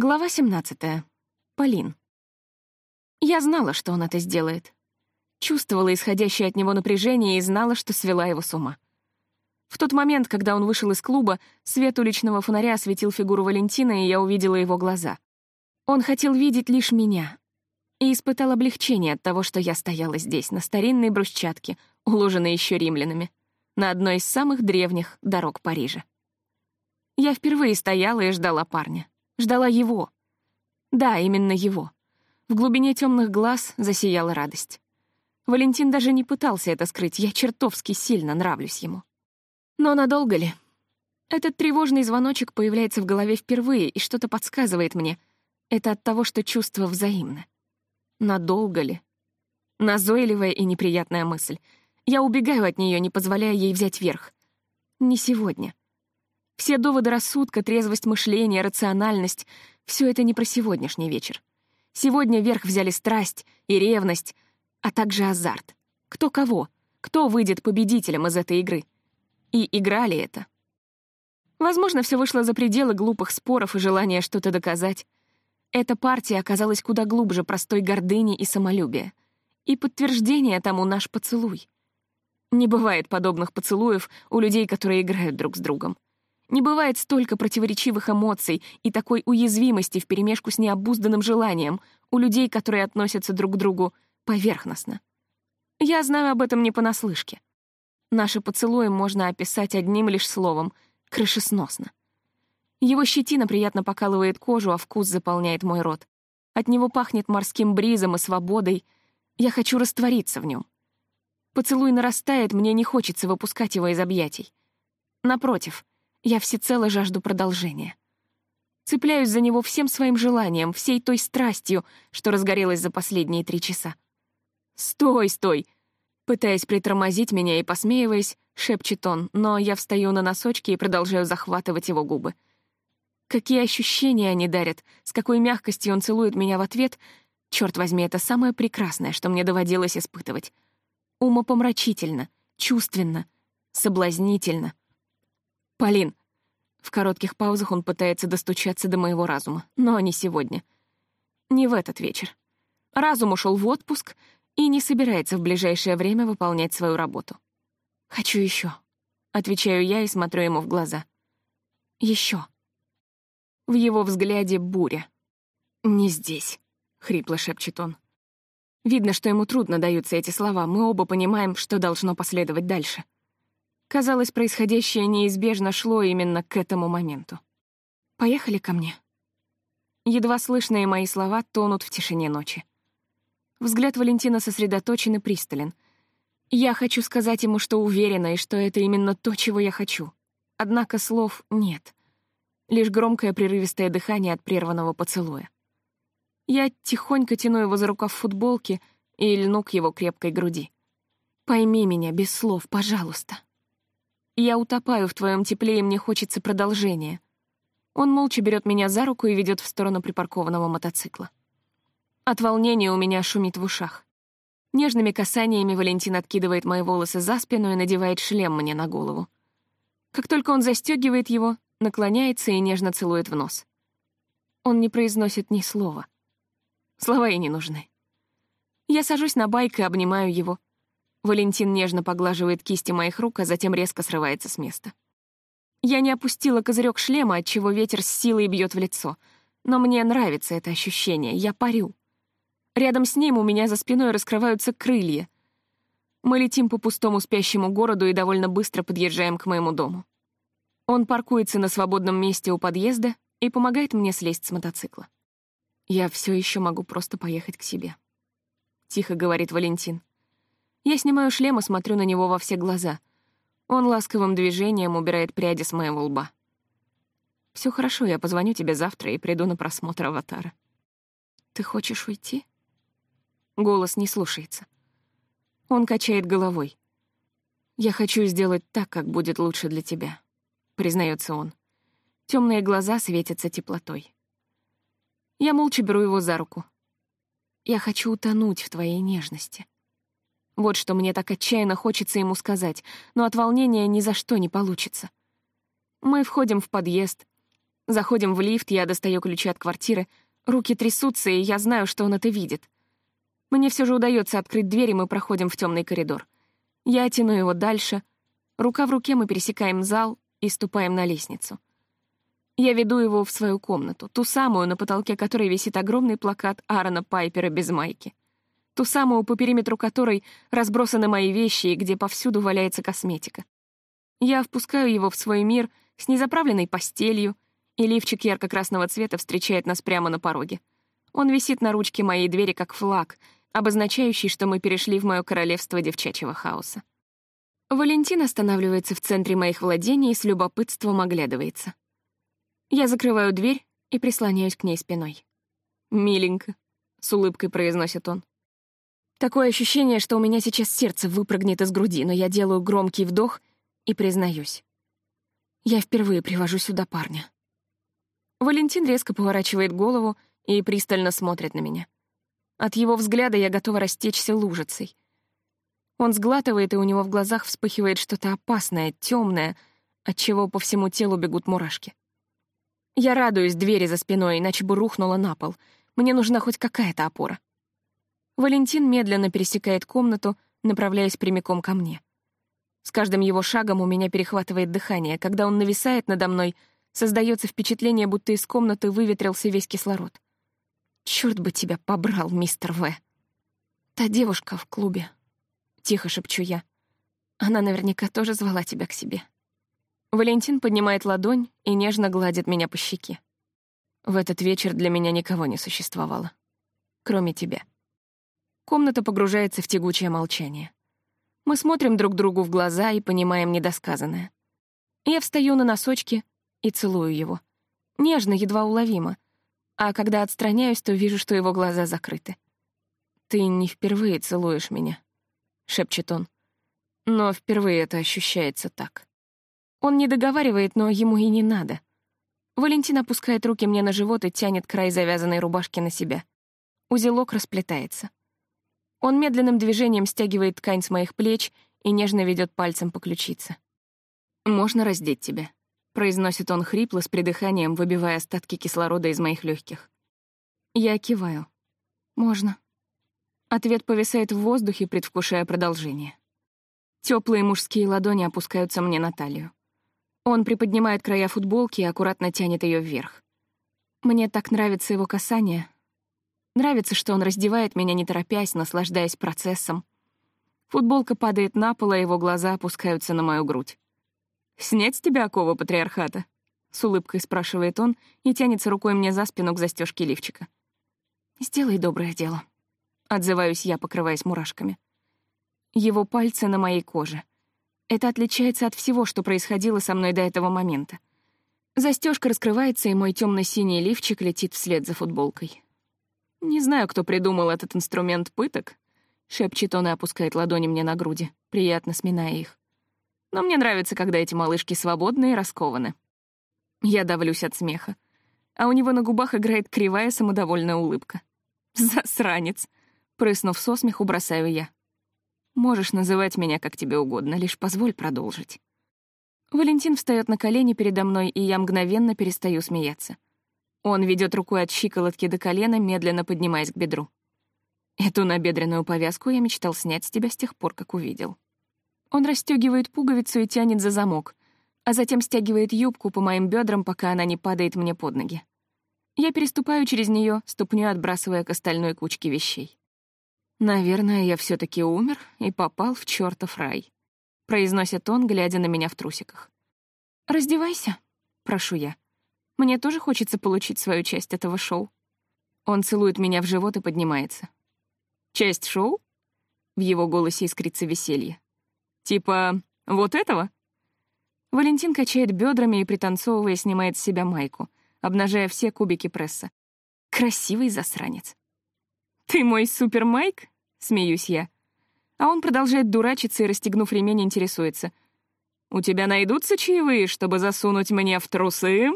Глава 17. Полин. Я знала, что он это сделает. Чувствовала исходящее от него напряжение и знала, что свела его с ума. В тот момент, когда он вышел из клуба, свет уличного фонаря осветил фигуру Валентина, и я увидела его глаза. Он хотел видеть лишь меня. И испытал облегчение от того, что я стояла здесь, на старинной брусчатке, уложенной еще римлянами, на одной из самых древних дорог Парижа. Я впервые стояла и ждала парня. Ждала его. Да, именно его. В глубине темных глаз засияла радость. Валентин даже не пытался это скрыть, я чертовски сильно нравлюсь ему. Но надолго ли? Этот тревожный звоночек появляется в голове впервые, и что-то подсказывает мне. Это от того, что чувства взаимны. Надолго ли? Назойливая и неприятная мысль. Я убегаю от нее, не позволяя ей взять верх. Не сегодня. Все доводы рассудка, трезвость мышления, рациональность — все это не про сегодняшний вечер. Сегодня вверх взяли страсть и ревность, а также азарт. Кто кого? Кто выйдет победителем из этой игры? И играли это. Возможно, все вышло за пределы глупых споров и желания что-то доказать. Эта партия оказалась куда глубже простой гордыни и самолюбия. И подтверждение тому наш поцелуй. Не бывает подобных поцелуев у людей, которые играют друг с другом. Не бывает столько противоречивых эмоций и такой уязвимости вперемешку с необузданным желанием у людей, которые относятся друг к другу поверхностно. Я знаю об этом не понаслышке. Наши поцелуи можно описать одним лишь словом — крышесносно. Его щетина приятно покалывает кожу, а вкус заполняет мой рот. От него пахнет морским бризом и свободой. Я хочу раствориться в нем. Поцелуй нарастает, мне не хочется выпускать его из объятий. Напротив, я всецело жажду продолжения. Цепляюсь за него всем своим желанием, всей той страстью, что разгорелась за последние три часа. «Стой, стой!» Пытаясь притормозить меня и посмеиваясь, шепчет он, но я встаю на носочки и продолжаю захватывать его губы. Какие ощущения они дарят, с какой мягкостью он целует меня в ответ. Черт возьми, это самое прекрасное, что мне доводилось испытывать. Умопомрачительно, чувственно, соблазнительно. «Полин!» В коротких паузах он пытается достучаться до моего разума, но не сегодня. Не в этот вечер. Разум ушел в отпуск и не собирается в ближайшее время выполнять свою работу. «Хочу еще», — отвечаю я и смотрю ему в глаза. Еще. В его взгляде буря. «Не здесь», — хрипло шепчет он. Видно, что ему трудно даются эти слова, мы оба понимаем, что должно последовать дальше. Казалось, происходящее неизбежно шло именно к этому моменту. «Поехали ко мне». Едва слышные мои слова тонут в тишине ночи. Взгляд Валентина сосредоточен и пристален. Я хочу сказать ему, что уверена, и что это именно то, чего я хочу. Однако слов нет. Лишь громкое прерывистое дыхание от прерванного поцелуя. Я тихонько тяну его за рукав футболки и льну к его крепкой груди. «Пойми меня без слов, пожалуйста». Я утопаю в твоем тепле, и мне хочется продолжения. Он молча берет меня за руку и ведет в сторону припаркованного мотоцикла. От волнения у меня шумит в ушах. Нежными касаниями Валентин откидывает мои волосы за спину и надевает шлем мне на голову. Как только он застегивает его, наклоняется и нежно целует в нос. Он не произносит ни слова. Слова и не нужны. Я сажусь на байк и обнимаю его. Валентин нежно поглаживает кисти моих рук, а затем резко срывается с места. Я не опустила козырек шлема, отчего ветер с силой бьет в лицо. Но мне нравится это ощущение, я парю. Рядом с ним у меня за спиной раскрываются крылья. Мы летим по пустому спящему городу и довольно быстро подъезжаем к моему дому. Он паркуется на свободном месте у подъезда и помогает мне слезть с мотоцикла. «Я все еще могу просто поехать к себе», — тихо говорит Валентин. Я снимаю шлем и смотрю на него во все глаза. Он ласковым движением убирает пряди с моего лба. Все хорошо, я позвоню тебе завтра и приду на просмотр «Аватара». «Ты хочешь уйти?» Голос не слушается. Он качает головой. «Я хочу сделать так, как будет лучше для тебя», — признается он. Темные глаза светятся теплотой. Я молча беру его за руку. «Я хочу утонуть в твоей нежности». Вот что мне так отчаянно хочется ему сказать, но от волнения ни за что не получится. Мы входим в подъезд. Заходим в лифт, я достаю ключи от квартиры, руки трясутся, и я знаю, что он это видит. Мне все же удается открыть дверь, и мы проходим в темный коридор. Я тяну его дальше. Рука в руке мы пересекаем зал и ступаем на лестницу. Я веду его в свою комнату, ту самую, на потолке которой висит огромный плакат Аарона Пайпера без майки. Ту самую, по периметру которой разбросаны мои вещи и где повсюду валяется косметика. Я впускаю его в свой мир с незаправленной постелью, и лифчик ярко-красного цвета встречает нас прямо на пороге. Он висит на ручке моей двери как флаг, обозначающий, что мы перешли в мое королевство девчачьего хаоса. Валентин останавливается в центре моих владений и с любопытством оглядывается. Я закрываю дверь и прислоняюсь к ней спиной. «Миленько», — с улыбкой произносит он. Такое ощущение, что у меня сейчас сердце выпрыгнет из груди, но я делаю громкий вдох и признаюсь. Я впервые привожу сюда парня. Валентин резко поворачивает голову и пристально смотрит на меня. От его взгляда я готова растечься лужицей. Он сглатывает, и у него в глазах вспыхивает что-то опасное, темное, от чего по всему телу бегут мурашки. Я радуюсь двери за спиной, иначе бы рухнула на пол. Мне нужна хоть какая-то опора. Валентин медленно пересекает комнату, направляясь прямиком ко мне. С каждым его шагом у меня перехватывает дыхание. Когда он нависает надо мной, создается впечатление, будто из комнаты выветрился весь кислород. Черт бы тебя побрал, мистер В. Та девушка в клубе. Тихо шепчу я. Она наверняка тоже звала тебя к себе. Валентин поднимает ладонь и нежно гладит меня по щеке. В этот вечер для меня никого не существовало. Кроме тебя. Комната погружается в тягучее молчание. Мы смотрим друг другу в глаза и понимаем недосказанное. Я встаю на носочки и целую его. Нежно, едва уловимо. А когда отстраняюсь, то вижу, что его глаза закрыты. «Ты не впервые целуешь меня», — шепчет он. «Но впервые это ощущается так». Он не договаривает, но ему и не надо. Валентин опускает руки мне на живот и тянет край завязанной рубашки на себя. Узелок расплетается. Он медленным движением стягивает ткань с моих плеч и нежно ведет пальцем по ключице. «Можно раздеть тебя», — произносит он хрипло с придыханием, выбивая остатки кислорода из моих легких. Я киваю. «Можно». Ответ повисает в воздухе, предвкушая продолжение. Теплые мужские ладони опускаются мне на талию. Он приподнимает края футболки и аккуратно тянет ее вверх. Мне так нравится его касание. Нравится, что он раздевает меня, не торопясь, наслаждаясь процессом. Футболка падает на пол, а его глаза опускаются на мою грудь. «Снять с тебя оковы патриархата?» — с улыбкой спрашивает он и тянется рукой мне за спину к застежке лифчика. «Сделай доброе дело», — отзываюсь я, покрываясь мурашками. Его пальцы на моей коже. Это отличается от всего, что происходило со мной до этого момента. Застежка раскрывается, и мой темно-синий лифчик летит вслед за футболкой. Не знаю, кто придумал этот инструмент пыток, шепчет он и опускает ладони мне на груди, приятно сминая их. Но мне нравится, когда эти малышки свободны и раскованы. Я давлюсь от смеха, а у него на губах играет кривая самодовольная улыбка. Засранец! Прыснув со смеху, бросаю я. Можешь называть меня как тебе угодно, лишь позволь продолжить. Валентин встает на колени передо мной, и я мгновенно перестаю смеяться. Он ведет рукой от щиколотки до колена, медленно поднимаясь к бедру. Эту набедренную повязку я мечтал снять с тебя с тех пор, как увидел. Он расстегивает пуговицу и тянет за замок, а затем стягивает юбку по моим бедрам, пока она не падает мне под ноги. Я переступаю через нее, ступню отбрасывая к остальной кучке вещей. «Наверное, я все таки умер и попал в чертов рай», — произносит он, глядя на меня в трусиках. «Раздевайся», — прошу я. «Мне тоже хочется получить свою часть этого шоу». Он целует меня в живот и поднимается. «Часть шоу?» В его голосе искрится веселье. «Типа вот этого?» Валентин качает бедрами и, пританцовывая, снимает с себя майку, обнажая все кубики пресса. Красивый засранец. «Ты мой супер Майк?» — смеюсь я. А он продолжает дурачиться и, расстегнув ремень, интересуется. «У тебя найдутся чаевые, чтобы засунуть мне в трусы?»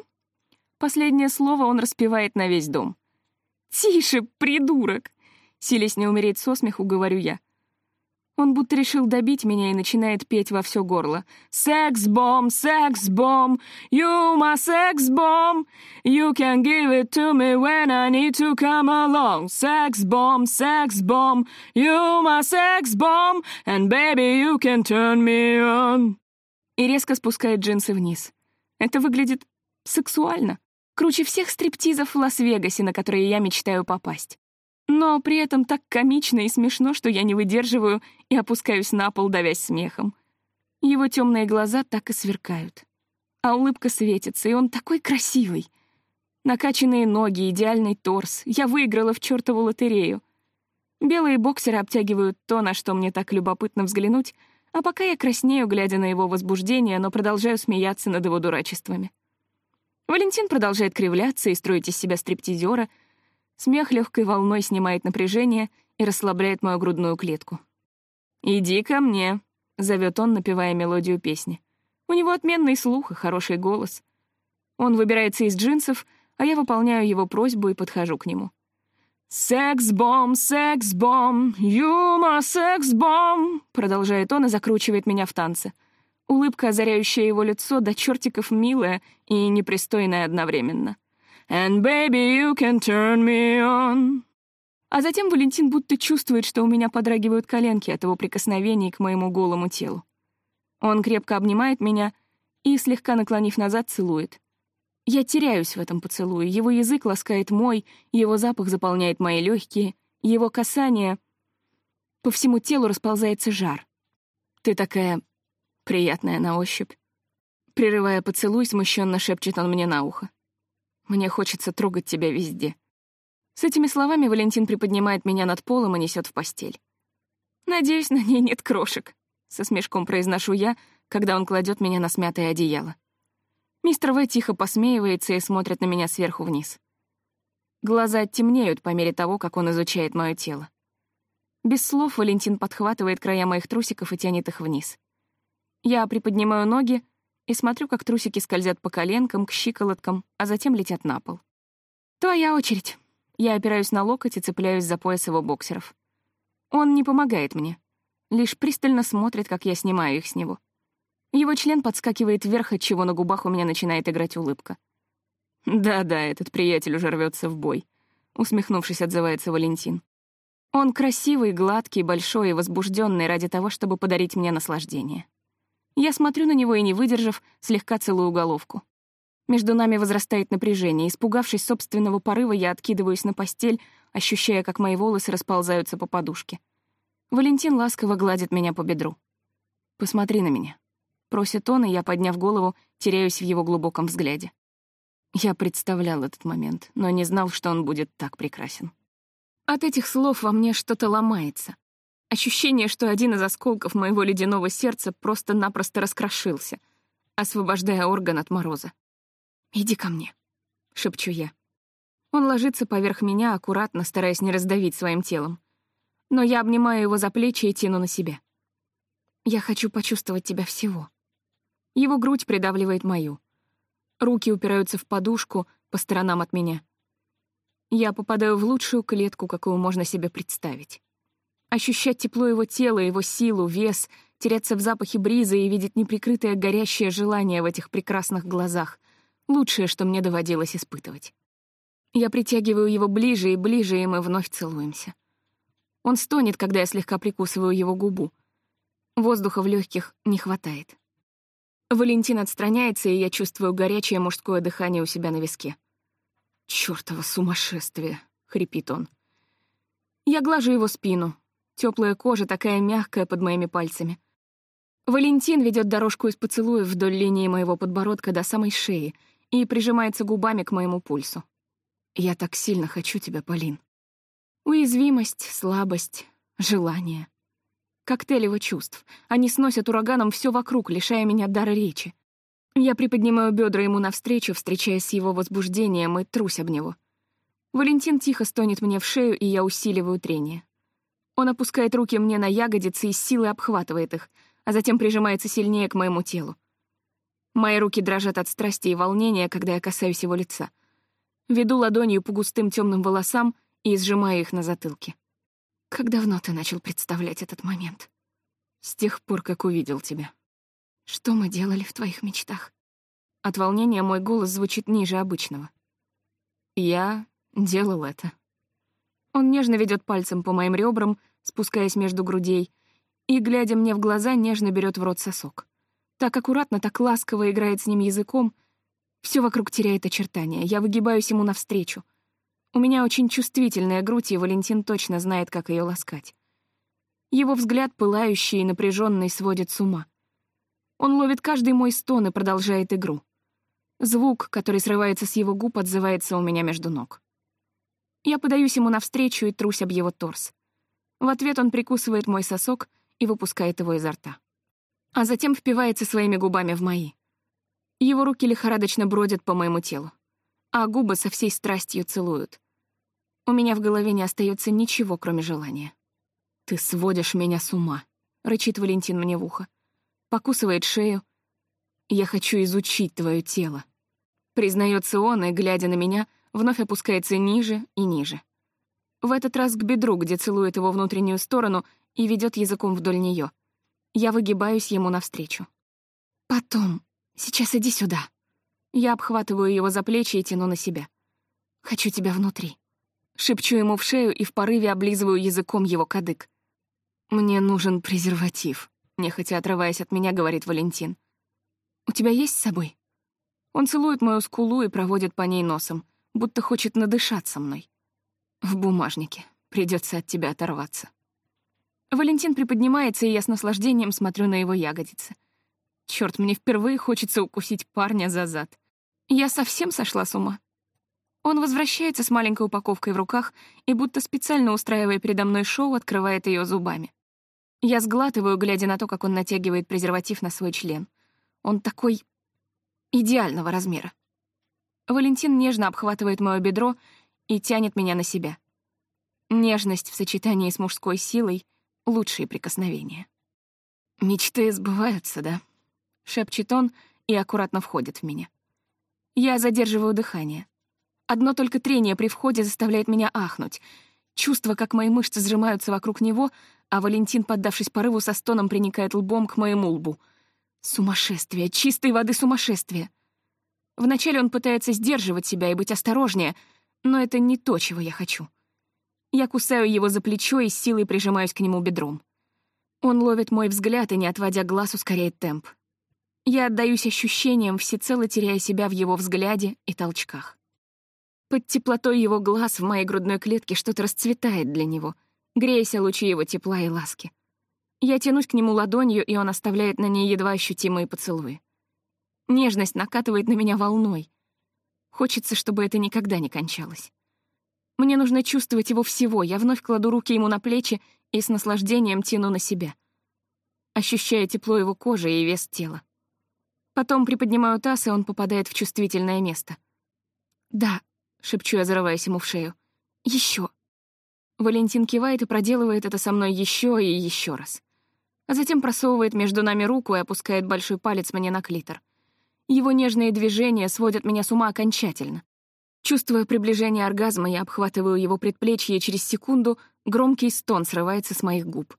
Последнее слово он распевает на весь дом. «Тише, придурок!» Силясь не умереть со смеху, говорю я. Он будто решил добить меня и начинает петь во все горло. «Секс-бомб, секс-бомб, you my sex-bomb, you can give it to me when I need to come along. Sex-bomb, sex-bomb, you my sex-bomb, and baby you can turn me on». И резко спускает джинсы вниз. Это выглядит сексуально. Круче всех стриптизов в Лас-Вегасе, на которые я мечтаю попасть. Но при этом так комично и смешно, что я не выдерживаю и опускаюсь на пол, давясь смехом. Его темные глаза так и сверкают. А улыбка светится, и он такой красивый. Накачанные ноги, идеальный торс. Я выиграла в чертову лотерею. Белые боксеры обтягивают то, на что мне так любопытно взглянуть, а пока я краснею, глядя на его возбуждение, но продолжаю смеяться над его дурачествами. Валентин продолжает кривляться и строить из себя стриптизера — Смех легкой волной снимает напряжение и расслабляет мою грудную клетку. «Иди ко мне», — зовет он, напевая мелодию песни. У него отменный слух и хороший голос. Он выбирается из джинсов, а я выполняю его просьбу и подхожу к нему. «Секс-бомб, секс-бомб, юма, секс-бомб», — продолжает он и закручивает меня в танце. Улыбка, озаряющая его лицо, до чертиков милая и непристойная одновременно. And baby, you can turn me on. А затем Валентин будто чувствует, что у меня подрагивают коленки от его прикосновений к моему голому телу. Он крепко обнимает меня и, слегка наклонив назад, целует. Я теряюсь в этом поцелуе. Его язык ласкает мой, его запах заполняет мои легкие, его касание... По всему телу расползается жар. Ты такая приятная на ощупь. Прерывая поцелуй, смущенно шепчет он мне на ухо. Мне хочется трогать тебя везде. С этими словами Валентин приподнимает меня над полом и несет в постель. Надеюсь, на ней нет крошек, со смешком произношу я, когда он кладет меня на смятое одеяло. Мистер В тихо посмеивается и смотрит на меня сверху вниз. Глаза темнеют по мере того, как он изучает мое тело. Без слов Валентин подхватывает края моих трусиков и тянет их вниз. Я приподнимаю ноги, и смотрю, как трусики скользят по коленкам, к щиколоткам, а затем летят на пол. Твоя очередь. Я опираюсь на локоть и цепляюсь за пояс его боксеров. Он не помогает мне, лишь пристально смотрит, как я снимаю их с него. Его член подскакивает вверх, от чего на губах у меня начинает играть улыбка. «Да-да, этот приятель уже рвется в бой», — усмехнувшись, отзывается Валентин. Он красивый, гладкий, большой и возбужденный ради того, чтобы подарить мне наслаждение. Я смотрю на него и, не выдержав, слегка целую головку. Между нами возрастает напряжение. Испугавшись собственного порыва, я откидываюсь на постель, ощущая, как мои волосы расползаются по подушке. Валентин ласково гладит меня по бедру. «Посмотри на меня», — просит он, и я, подняв голову, теряюсь в его глубоком взгляде. Я представлял этот момент, но не знал, что он будет так прекрасен. От этих слов во мне что-то ломается. Ощущение, что один из осколков моего ледяного сердца просто-напросто раскрошился, освобождая орган от мороза. «Иди ко мне», — шепчу я. Он ложится поверх меня, аккуратно, стараясь не раздавить своим телом. Но я обнимаю его за плечи и тяну на себя. Я хочу почувствовать тебя всего. Его грудь придавливает мою. Руки упираются в подушку по сторонам от меня. Я попадаю в лучшую клетку, какую можно себе представить ощущать тепло его тела, его силу, вес, теряться в запахе бриза и видеть неприкрытое горящее желание в этих прекрасных глазах. Лучшее, что мне доводилось испытывать. Я притягиваю его ближе и ближе, и мы вновь целуемся. Он стонет, когда я слегка прикусываю его губу. Воздуха в легких не хватает. Валентин отстраняется, и я чувствую горячее мужское дыхание у себя на виске. «Чёртово сумасшествие!» — хрипит он. Я глажу его спину, Теплая кожа такая мягкая под моими пальцами. Валентин ведет дорожку из поцелуев вдоль линии моего подбородка до самой шеи и прижимается губами к моему пульсу. «Я так сильно хочу тебя, Полин». Уязвимость, слабость, желание. Коктейль его чувств. Они сносят ураганом все вокруг, лишая меня дара речи. Я приподнимаю бедра ему навстречу, встречаясь с его возбуждением, и трусь об него. Валентин тихо стонет мне в шею, и я усиливаю трение. Он опускает руки мне на ягодицы и с силой обхватывает их, а затем прижимается сильнее к моему телу. Мои руки дрожат от страсти и волнения, когда я касаюсь его лица. Веду ладонью по густым темным волосам и сжимаю их на затылке. Как давно ты начал представлять этот момент? С тех пор, как увидел тебя. Что мы делали в твоих мечтах? От волнения мой голос звучит ниже обычного. Я делал это. Он нежно ведет пальцем по моим ребрам, спускаясь между грудей, и, глядя мне в глаза, нежно берет в рот сосок. Так аккуратно, так ласково играет с ним языком, все вокруг теряет очертания. Я выгибаюсь ему навстречу. У меня очень чувствительная грудь, и Валентин точно знает, как ее ласкать. Его взгляд, пылающий и напряженный, сводит с ума. Он ловит каждый мой стон и продолжает игру. Звук, который срывается с его губ, отзывается у меня между ног. Я подаюсь ему навстречу и трусь об его торс. В ответ он прикусывает мой сосок и выпускает его изо рта. А затем впивается своими губами в мои. Его руки лихорадочно бродят по моему телу, а губы со всей страстью целуют. У меня в голове не остается ничего, кроме желания. «Ты сводишь меня с ума», — рычит Валентин мне в ухо. Покусывает шею. «Я хочу изучить твое тело». Признается он и, глядя на меня, — вновь опускается ниже и ниже. В этот раз к бедру, где целует его внутреннюю сторону и ведет языком вдоль нее. Я выгибаюсь ему навстречу. «Потом. Сейчас иди сюда». Я обхватываю его за плечи и тяну на себя. «Хочу тебя внутри». Шепчу ему в шею и в порыве облизываю языком его кадык. «Мне нужен презерватив», — нехотя отрываясь от меня, говорит Валентин. «У тебя есть с собой?» Он целует мою скулу и проводит по ней носом будто хочет надышаться мной. В бумажнике. Придется от тебя оторваться. Валентин приподнимается, и я с наслаждением смотрю на его ягодицы. Черт, мне впервые хочется укусить парня за зад. Я совсем сошла с ума. Он возвращается с маленькой упаковкой в руках и, будто специально устраивая передо мной шоу, открывает ее зубами. Я сглатываю, глядя на то, как он натягивает презерватив на свой член. Он такой идеального размера. Валентин нежно обхватывает моё бедро и тянет меня на себя. Нежность в сочетании с мужской силой — лучшие прикосновения. «Мечты сбываются, да?» — шепчет он и аккуратно входит в меня. Я задерживаю дыхание. Одно только трение при входе заставляет меня ахнуть. Чувство, как мои мышцы сжимаются вокруг него, а Валентин, поддавшись порыву, со стоном приникает лбом к моему лбу. Сумасшествие, чистой воды сумасшествие. Вначале он пытается сдерживать себя и быть осторожнее, но это не то, чего я хочу. Я кусаю его за плечо и силой прижимаюсь к нему бедром. Он ловит мой взгляд и, не отводя глаз, ускоряет темп. Я отдаюсь ощущениям, всецело теряя себя в его взгляде и толчках. Под теплотой его глаз в моей грудной клетке что-то расцветает для него, греясь лучи его тепла и ласки. Я тянусь к нему ладонью, и он оставляет на ней едва ощутимые поцелуи. Нежность накатывает на меня волной. Хочется, чтобы это никогда не кончалось. Мне нужно чувствовать его всего. Я вновь кладу руки ему на плечи и с наслаждением тяну на себя. Ощущая тепло его кожи и вес тела. Потом приподнимаю таз, и он попадает в чувствительное место. «Да», — шепчу я, зарываясь ему в шею. Еще. Валентин кивает и проделывает это со мной еще и еще раз. А затем просовывает между нами руку и опускает большой палец мне на клитор — его нежные движения сводят меня с ума окончательно. Чувствуя приближение оргазма, я обхватываю его предплечье, и через секунду громкий стон срывается с моих губ.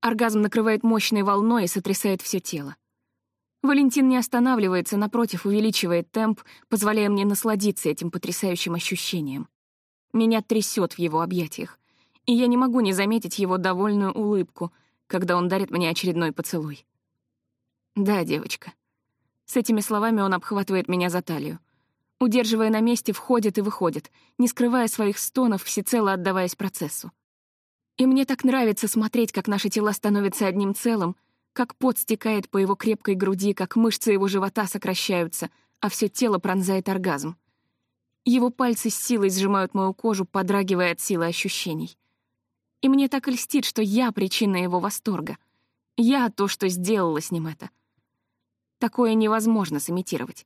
Оргазм накрывает мощной волной и сотрясает все тело. Валентин не останавливается, напротив, увеличивает темп, позволяя мне насладиться этим потрясающим ощущением. Меня трясет в его объятиях, и я не могу не заметить его довольную улыбку, когда он дарит мне очередной поцелуй. Да, девочка, с этими словами он обхватывает меня за талию. Удерживая на месте, входит и выходит, не скрывая своих стонов, всецело отдаваясь процессу. И мне так нравится смотреть, как наши тела становятся одним целым, как пот стекает по его крепкой груди, как мышцы его живота сокращаются, а все тело пронзает оргазм. Его пальцы с силой сжимают мою кожу, подрагивая от силы ощущений. И мне так льстит, что я причина его восторга. Я то, что сделала с ним это — Такое невозможно сымитировать.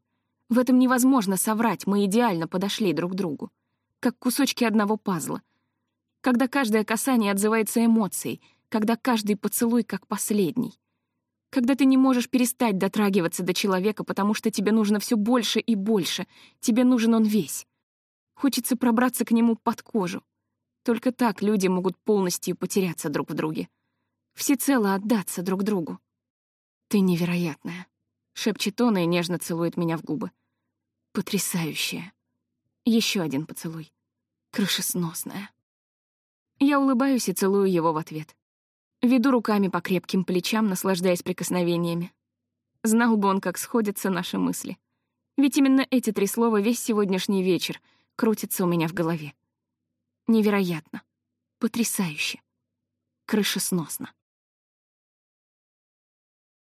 В этом невозможно соврать, мы идеально подошли друг к другу. Как кусочки одного пазла. Когда каждое касание отзывается эмоцией, когда каждый поцелуй как последний. Когда ты не можешь перестать дотрагиваться до человека, потому что тебе нужно все больше и больше, тебе нужен он весь. Хочется пробраться к нему под кожу. Только так люди могут полностью потеряться друг в друге. всецело отдаться друг другу. «Ты невероятная», — шепчет он и нежно целует меня в губы. «Потрясающая». Еще один поцелуй. Крышесносная. Я улыбаюсь и целую его в ответ. Веду руками по крепким плечам, наслаждаясь прикосновениями. Знал бы он, как сходятся наши мысли. Ведь именно эти три слова весь сегодняшний вечер крутятся у меня в голове. Невероятно. Потрясающе. Крышесносно.